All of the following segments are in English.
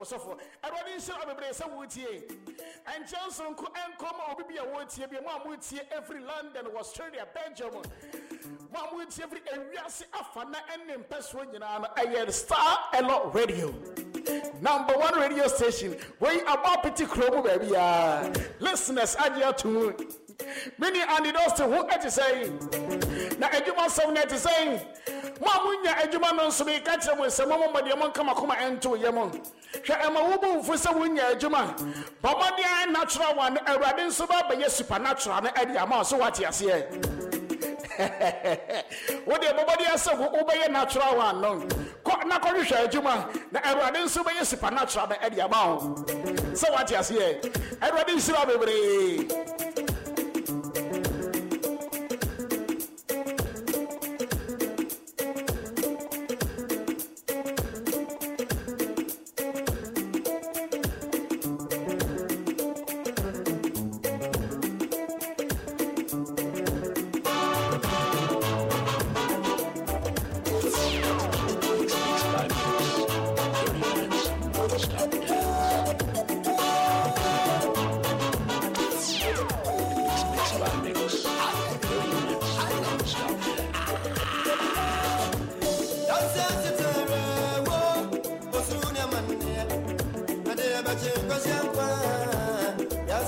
ɔsɔfo awurade nhyira bebree sɛ wotie. Ɛnkyɛ nsonko ɛnkɔma obi bi a wɔtie bi mo a motie every london australia belgium mo a motie every ewiase afa na ɛne mpɛsoɔ nyinaa no ɛyɛ star elo radio. Number one radio station. Wei abɔ apete kuro mu baabi a. Listeners agye ato mu. Mene anidoste ho ɛte sɛn? Na adwuma sɛm no ɛte sɛn mo a monya adwuma no nso meka kyerɛ mo sɛ mo mmɔdeɛ mo nkamakoma ɛnto yɛ mo. Hwɛ ɛma wobu mfo sɛ wonya adwuma. Bɔmmɔden natural one awurade nso bɛbɛyɛ supernatural no ɛde ama so woate aseɛ. Wode bɔmmɔden sɛ wo- wobɛyɛ natural one no. Na kɔhwehwɛ adwuma. Na awurade nso bɛyɛ supernatural no ɛde ama wo. Sɛ woate aseɛ. Awurade nhyira bebree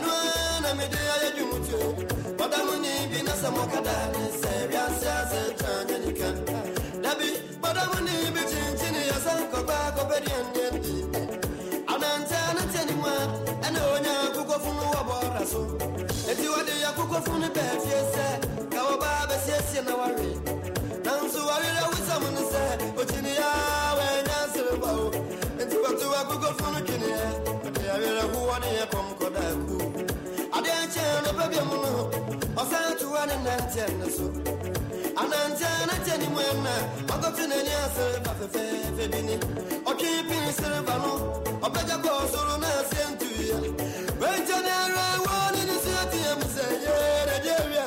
anwana medeya yejumutu badamuni binasamokadani sebyansiase tanyanika dabi badamuni bicinchini yasankobakopediendienbi anantianantianima ene onya kukofunu waboraso eti wadiya kukofunu befiese kawoba besiesie na wari nanso warire wisamuni sɛ ochini yawe nyanserebao enti watuwa kukofunu kiniɛ ɛde no baby muno osan tu wan nante no so. Anante anante ni mo na magotu na ni asere ba fe fe fe bini otwe pin sere ba no obeja ko soro na se ntu ya wenje na ra won ni se ti am se ye re je wi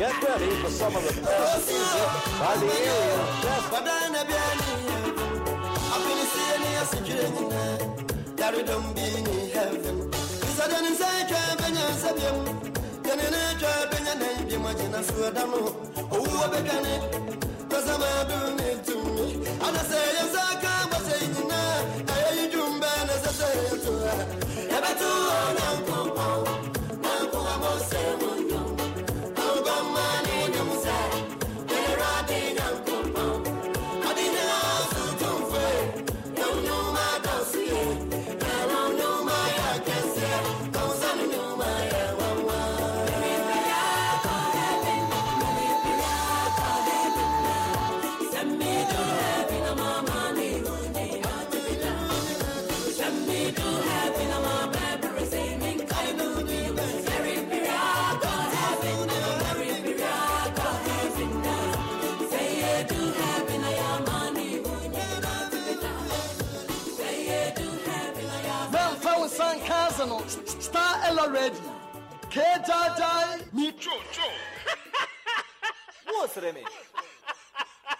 Get ready for some of the best music by the carry them being in heaven. Is that Benya name be? Oh, I'm doing it to me. no oh, star ella ready kejaja mi chocho mo sere mi?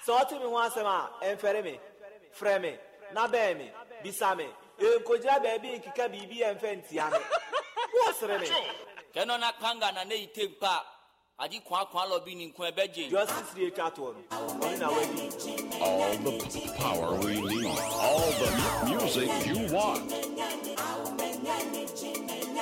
Sọ ọtí mi wọn asẹm a ẹ nfẹrẹ mi fẹrẹ mi nabẹ mi bisa mi. Nkojira bẹẹbi nkika biribi ẹ nfẹ ntia mi. Mo sere mi. kẹ́nọ́ na kanga na ne yi te mpa adi kwan kwan lọ bi ni nkun ẹ bẹ jẹ. yọ sisi etwa to ọ ọyìn na wẹ́ẹ́dì. all the power we need. All the music you want.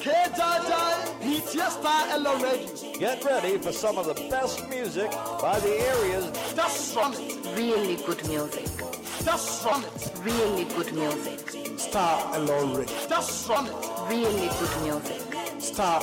Kejajai ni Star Ella Get ready for some of the best music by the area's Just from it. Really good music. Just from it. Really good music. Star Ella Ready. Just from it. Really good music. Star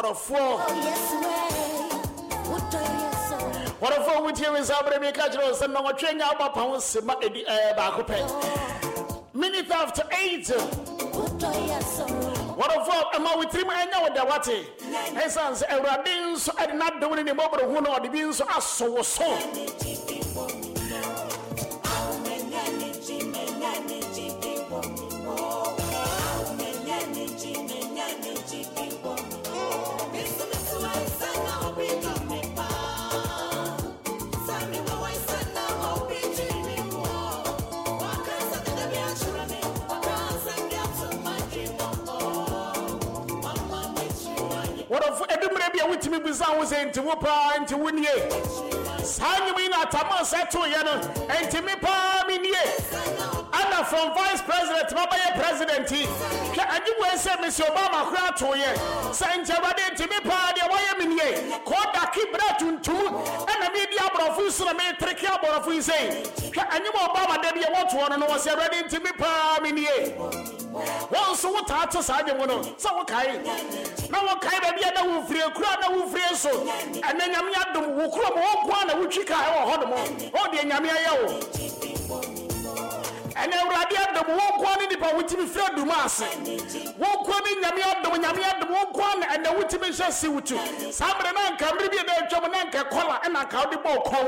wɔdɔfoɔ wɔdɔfoɔ wotie me saa berɛ mi ka kyerɛ wo sɛ nnɔwɔtwe nya wobɔ pa ho se ma ɛdi ɛɛ baako pɛ minute after eight. Wɔdɔfoɔ ɛma wo tirim ɛnyɛ wo da wate ɛsiane sɛ awurade nso ɛde n'adom ne ne mmɔborɔhu na ɔde bi nso aso wo so wotumi bisa wo sɛ nti wo paa nti wo nie saa nnwom me from vice president mabɛyɛ president yi hwɛ wo sɛ obama kora toyɛ sɛ nti me paa deɛ wɔyɛ me nie medi abɔrɔfo nsirame tereke abɔrɔfo nsɛn hwɛ anyim ɔba abada bi a wɔtoɔ no no wɔsɛ ɛwɛde ntumi paa mi nie. Wɔn nso wotaa te saa adwom no sɛ wokae. Na wokae baabi a na wofiri ekura na wofiri so ɛnɛ nyame adom wo kurom wɔn na wotwi kaa ɛwɔ hɔ nom. Ɔdeɛ nyame ayɛ wo ɛnɛ awurade adom wɔnkoa ne nipa wotumi firi adum ase. Wɔnkoa ne nyame adom nyame adom wɔnkoa na ɛnɛ wotumi hyɛ siwtu saa bere na nka mmere bi na atwam na nka kɔla ɛna nka wode bɔɔ kɔn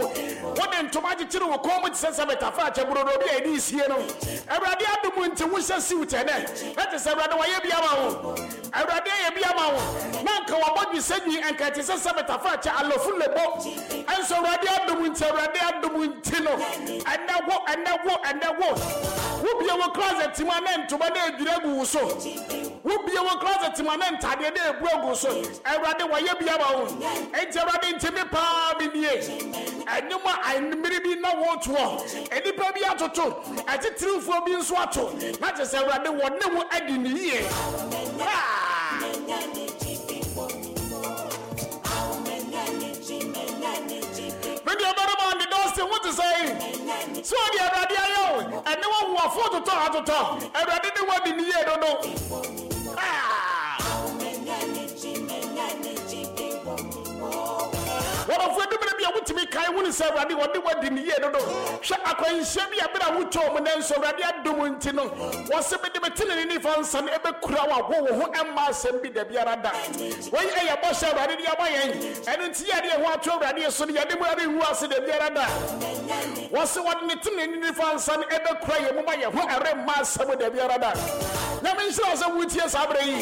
wode ntoma akyekyere wo kɔn mu te sɛ sɛ bɛtafa akyɛ burodo bi a ɛde sie no. Awurade adom nti wohyɛ siwt ɛnɛ. Na te sɛ awurade wɔyɛ bi ama wo. Awurade ayɛ bi ama wo. Na nka wɔbɔ dwisɛ nyi nka te sɛ sɛ bɛtafa akyɛ alɔfo lebɔ ɛnso awurade adom nti awurade adom nti no. Ɛnɛ wo ɛnɛ wo ɛnɛ wo wobie wo closet mu a na ntoma na adwira gu wo so. Wobie wo closet mu a na ntadeɛ na ebu agu so. Awurade wɔyɛ bi ama wo. Enti awurade ntimi paa mi nie. Ɛnum a mmiri bi na wɔtoɔ nnipa bi atoto. Ɛtitirifoɔ bi nso ato. Na kyerɛ sɛ awurade wɔne wo adi ne yie ɔde dɔɔse wo te sɛ sɛ ɔde awurade ayɛ wo ɛne wahoɔfo totɔ atotɔ awurade ne ne yie dodo wotumi kae wo ne sɛ awurade wɔde wadi ne yie dodo. Hwɛ akwanhyia bi a bere a wotwɔɔ mu nanso awurade adom nti no wɔ se mede metene ne nifa nsa no ɛbɛkura wo awo wo ho ɛmma asɛm bi da. Biara da wei ɛyɛ bɔhyɛ awurade de ama yɛn. Ɛno nti yɛde yɛ ho ato awurade so no yɛde mu ade ngu ase da biara da. Wɔ se wɔde ne tene ne nifa nsa no ɛbɛkura yɛ mu ma yɛ ho ɛremma asɛm da biara da. Nyame nhyira sɛ wotie saa berɛ yi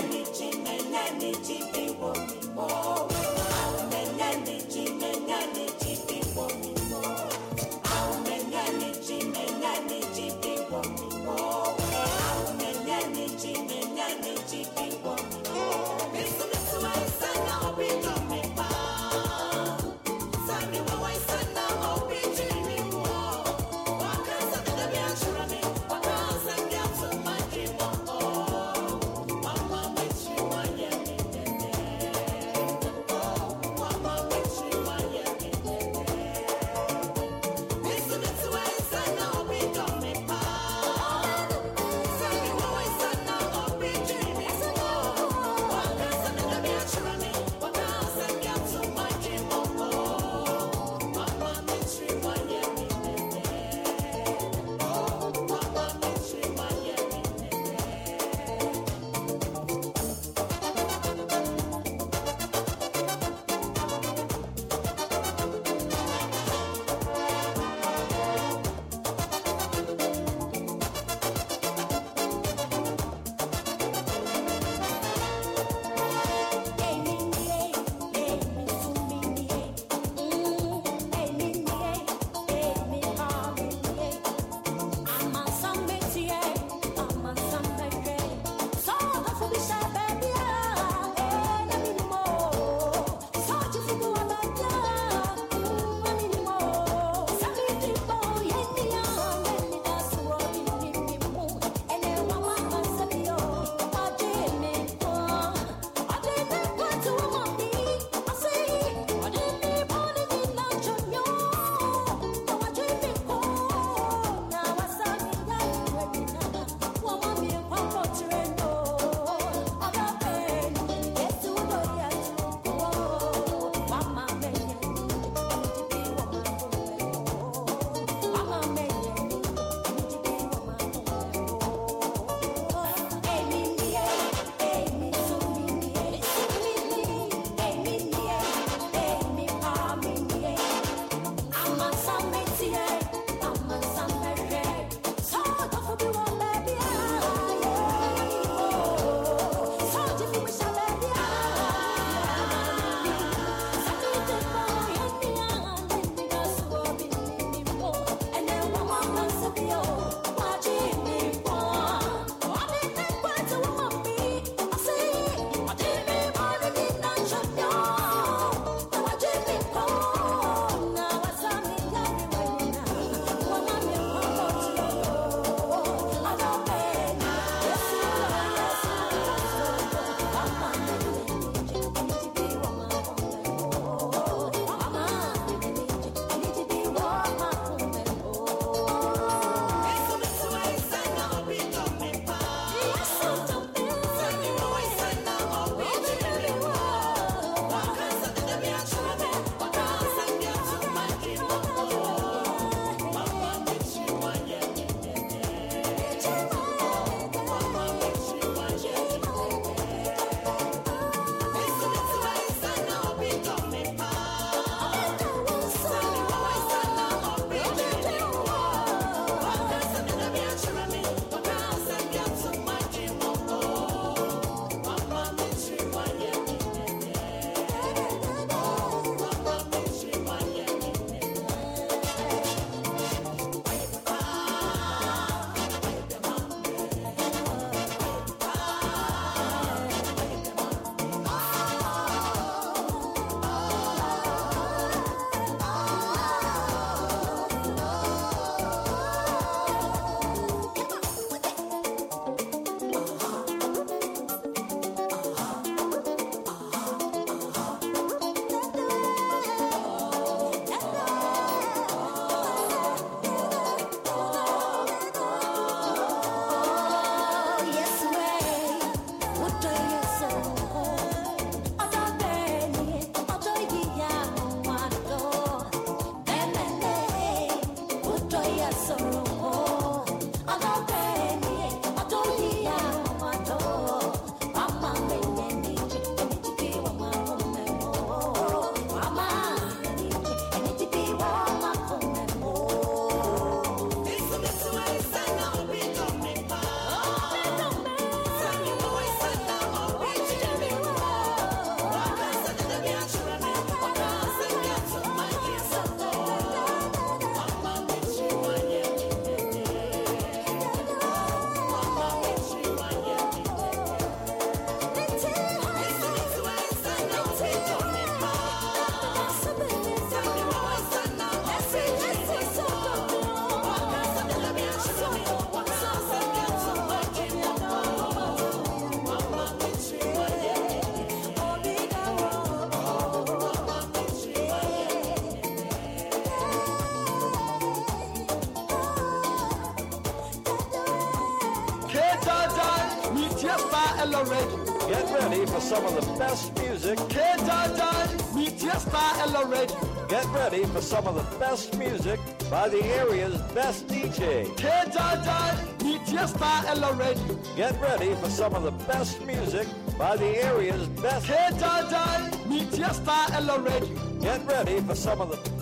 Ella Radio. Get ready for some of the best music. K Dada, Meteor Star Ella Radio. Get ready for some of the best music by the area's best DJ. K Dada, Meteor Star Ella Radio. Get ready for some of the best music by the area's best. K Dada, Meteor Star Ella Radio. Get ready for some of the